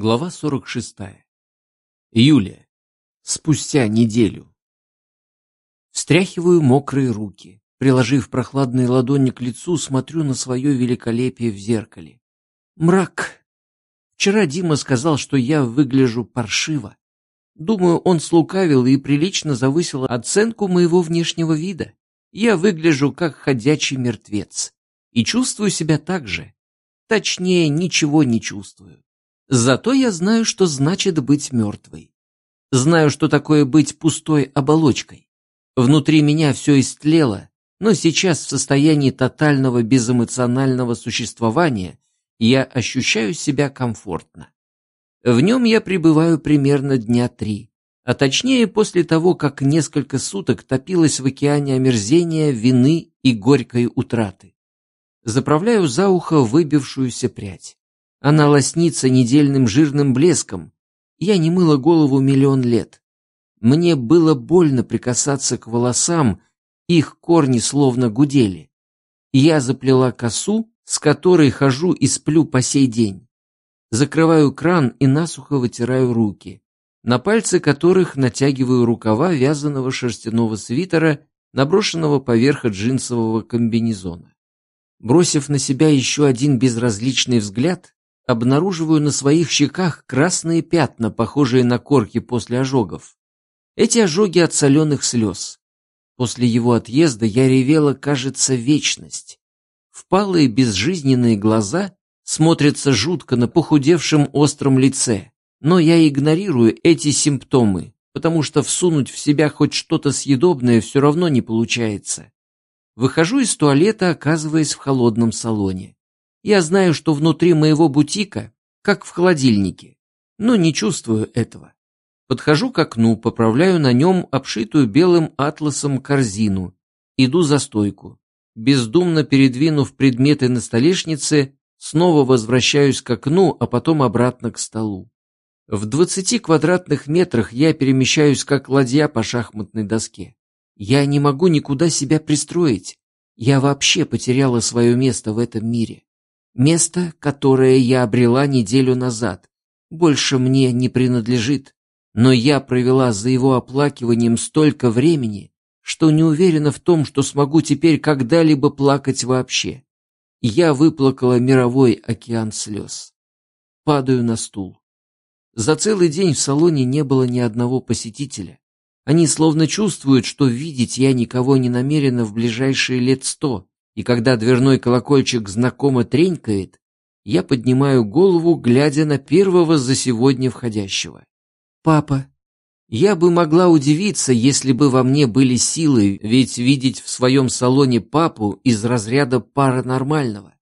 Глава 46. Юлия. Спустя неделю. Встряхиваю мокрые руки. Приложив прохладные ладони к лицу, смотрю на свое великолепие в зеркале. Мрак. Вчера Дима сказал, что я выгляжу паршиво. Думаю, он слукавил и прилично завысил оценку моего внешнего вида. Я выгляжу как ходячий мертвец. И чувствую себя так же. Точнее, ничего не чувствую. Зато я знаю, что значит быть мертвой. Знаю, что такое быть пустой оболочкой. Внутри меня все истлело, но сейчас в состоянии тотального безэмоционального существования я ощущаю себя комфортно. В нем я пребываю примерно дня три, а точнее после того, как несколько суток топилась в океане омерзения, вины и горькой утраты. Заправляю за ухо выбившуюся прядь. Она лоснится недельным жирным блеском. Я не мыла голову миллион лет. Мне было больно прикасаться к волосам, их корни словно гудели. Я заплела косу, с которой хожу и сплю по сей день. Закрываю кран и насухо вытираю руки, на пальцы которых натягиваю рукава вязаного шерстяного свитера, наброшенного поверх джинсового комбинезона. Бросив на себя еще один безразличный взгляд, обнаруживаю на своих щеках красные пятна, похожие на корки после ожогов. Эти ожоги от соленых слез. После его отъезда я ревела, кажется, вечность. Впалые безжизненные глаза смотрятся жутко на похудевшем остром лице, но я игнорирую эти симптомы, потому что всунуть в себя хоть что-то съедобное все равно не получается. Выхожу из туалета, оказываясь в холодном салоне. Я знаю, что внутри моего бутика, как в холодильнике, но не чувствую этого. Подхожу к окну, поправляю на нем обшитую белым атласом корзину, иду за стойку. Бездумно передвинув предметы на столешнице, снова возвращаюсь к окну, а потом обратно к столу. В двадцати квадратных метрах я перемещаюсь как ладья по шахматной доске. Я не могу никуда себя пристроить. Я вообще потеряла свое место в этом мире. Место, которое я обрела неделю назад, больше мне не принадлежит. Но я провела за его оплакиванием столько времени, что не уверена в том, что смогу теперь когда-либо плакать вообще. Я выплакала мировой океан слез. Падаю на стул. За целый день в салоне не было ни одного посетителя. Они словно чувствуют, что видеть я никого не намерена в ближайшие лет сто, и когда дверной колокольчик знакомо тренькает, я поднимаю голову, глядя на первого за сегодня входящего. «Папа». Я бы могла удивиться, если бы во мне были силы, ведь видеть в своем салоне папу из разряда паранормального.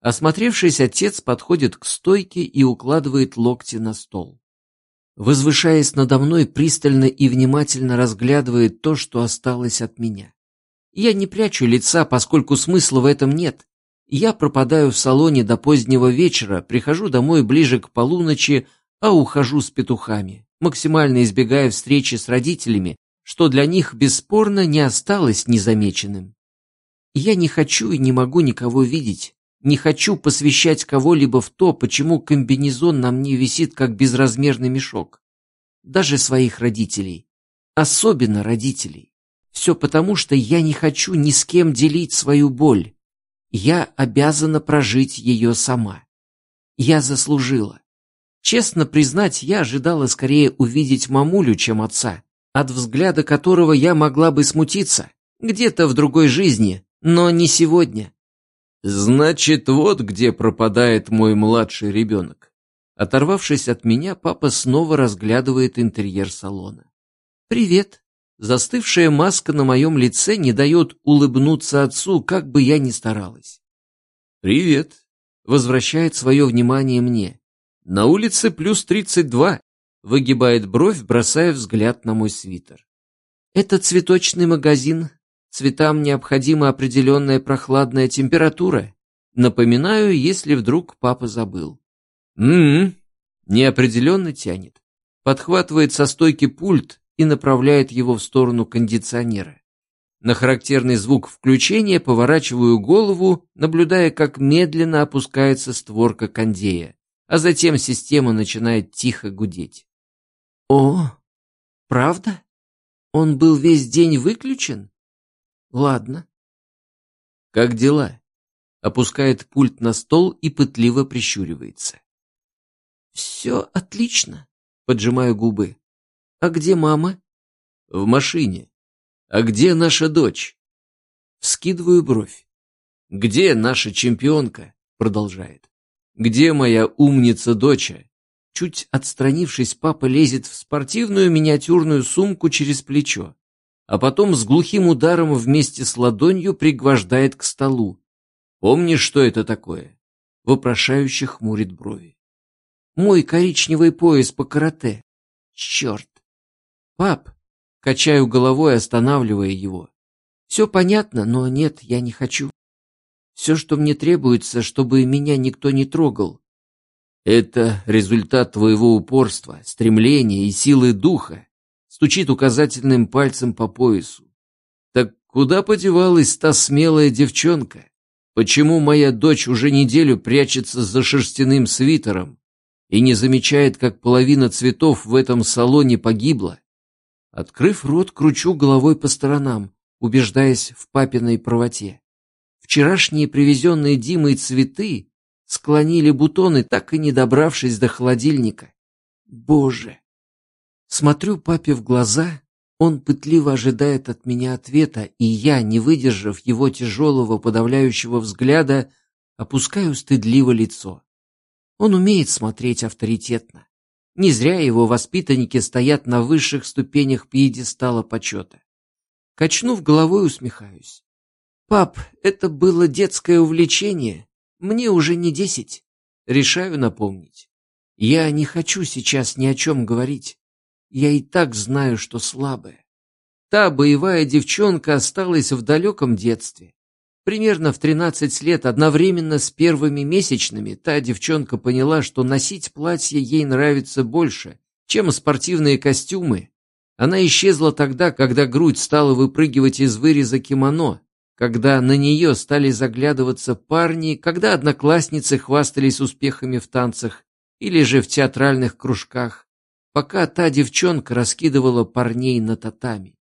Осмотревшись, отец подходит к стойке и укладывает локти на стол возвышаясь надо мной, пристально и внимательно разглядывает то, что осталось от меня. Я не прячу лица, поскольку смысла в этом нет. Я пропадаю в салоне до позднего вечера, прихожу домой ближе к полуночи, а ухожу с петухами, максимально избегая встречи с родителями, что для них бесспорно не осталось незамеченным. Я не хочу и не могу никого видеть, не хочу посвящать кого-либо в то, почему комбинезон на мне висит как безразмерный мешок. Даже своих родителей. Особенно родителей. Все потому, что я не хочу ни с кем делить свою боль. Я обязана прожить ее сама. Я заслужила. Честно признать, я ожидала скорее увидеть мамулю, чем отца, от взгляда которого я могла бы смутиться, где-то в другой жизни, но не сегодня. Значит, вот где пропадает мой младший ребенок. Оторвавшись от меня, папа снова разглядывает интерьер салона. «Привет». Застывшая маска на моем лице не дает улыбнуться отцу, как бы я ни старалась. «Привет», — возвращает свое внимание мне. «На улице плюс тридцать два», — выгибает бровь, бросая взгляд на мой свитер. «Это цветочный магазин Цветам необходима определенная прохладная температура. Напоминаю, если вдруг папа забыл. «М-м-м», неопределенно тянет. Подхватывает со стойки пульт и направляет его в сторону кондиционера. На характерный звук включения поворачиваю голову, наблюдая, как медленно опускается створка кондея, а затем система начинает тихо гудеть. О, правда? Он был весь день выключен? Ладно. Как дела? Опускает пульт на стол и пытливо прищуривается. Все отлично, поджимаю губы. А где мама? В машине. А где наша дочь? Вскидываю бровь. Где наша чемпионка? Продолжает. Где моя умница доча? Чуть отстранившись, папа лезет в спортивную миниатюрную сумку через плечо, а потом с глухим ударом вместе с ладонью пригвождает к столу. Помнишь, что это такое? Вопрошающе хмурит брови. Мой коричневый пояс по карате. Черт. Пап, качаю головой, останавливая его. Все понятно, но нет, я не хочу. Все, что мне требуется, чтобы меня никто не трогал. Это результат твоего упорства, стремления и силы духа. Стучит указательным пальцем по поясу. Так куда подевалась та смелая девчонка? Почему моя дочь уже неделю прячется за шерстяным свитером и не замечает, как половина цветов в этом салоне погибла? Открыв рот, кручу головой по сторонам, убеждаясь в папиной правоте. Вчерашние привезенные Димой цветы склонили бутоны, так и не добравшись до холодильника. Боже! Смотрю папе в глаза, он пытливо ожидает от меня ответа, и я, не выдержав его тяжелого подавляющего взгляда, опускаю стыдливо лицо. Он умеет смотреть авторитетно. Не зря его воспитанники стоят на высших ступенях пьедестала почета. Качнув головой, усмехаюсь. «Пап, это было детское увлечение, мне уже не десять. Решаю напомнить. Я не хочу сейчас ни о чем говорить. Я и так знаю, что слабая. Та боевая девчонка осталась в далеком детстве. Примерно в 13 лет, одновременно с первыми месячными, та девчонка поняла, что носить платье ей нравится больше, чем спортивные костюмы. Она исчезла тогда, когда грудь стала выпрыгивать из выреза кимоно, когда на нее стали заглядываться парни, когда одноклассницы хвастались успехами в танцах или же в театральных кружках, пока та девчонка раскидывала парней на татами.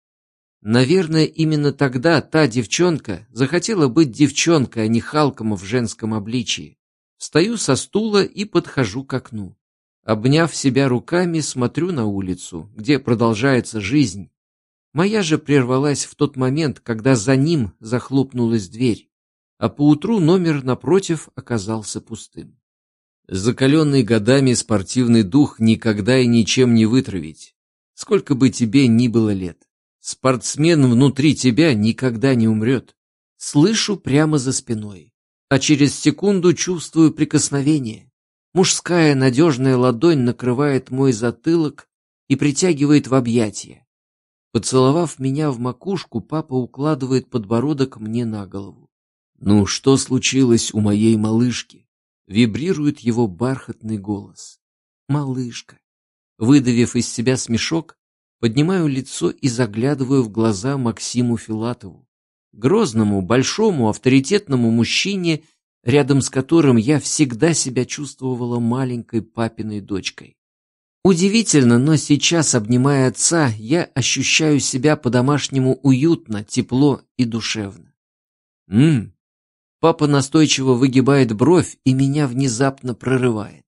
Наверное, именно тогда та девчонка захотела быть девчонкой, а не Халком в женском обличии. Встаю со стула и подхожу к окну. Обняв себя руками, смотрю на улицу, где продолжается жизнь, Моя же прервалась в тот момент, когда за ним захлопнулась дверь, а поутру номер напротив оказался пустым. Закаленный годами спортивный дух никогда и ничем не вытравить, сколько бы тебе ни было лет. Спортсмен внутри тебя никогда не умрет. Слышу прямо за спиной, а через секунду чувствую прикосновение. Мужская надежная ладонь накрывает мой затылок и притягивает в объятия. Поцеловав меня в макушку, папа укладывает подбородок мне на голову. «Ну, что случилось у моей малышки?» Вибрирует его бархатный голос. «Малышка». Выдавив из себя смешок, поднимаю лицо и заглядываю в глаза Максиму Филатову, грозному, большому, авторитетному мужчине, рядом с которым я всегда себя чувствовала маленькой папиной дочкой. Удивительно, но сейчас, обнимая отца, я ощущаю себя по-домашнему уютно, тепло и душевно. Мм. Папа настойчиво выгибает бровь и меня внезапно прорывает.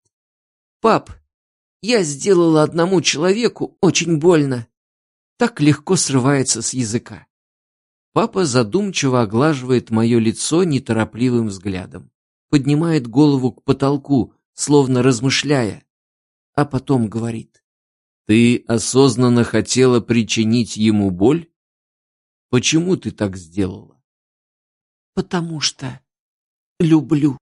Пап, я сделала одному человеку очень больно. Так легко срывается с языка. Папа задумчиво оглаживает мое лицо неторопливым взглядом, поднимает голову к потолку, словно размышляя, а потом говорит. Ты осознанно хотела причинить ему боль? Почему ты так сделала? Потому что люблю.